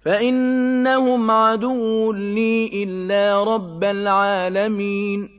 فَإِنَّهُمْ عَدُوٌّ لِّي إِلَّا رَبَّ الْعَالَمِينَ.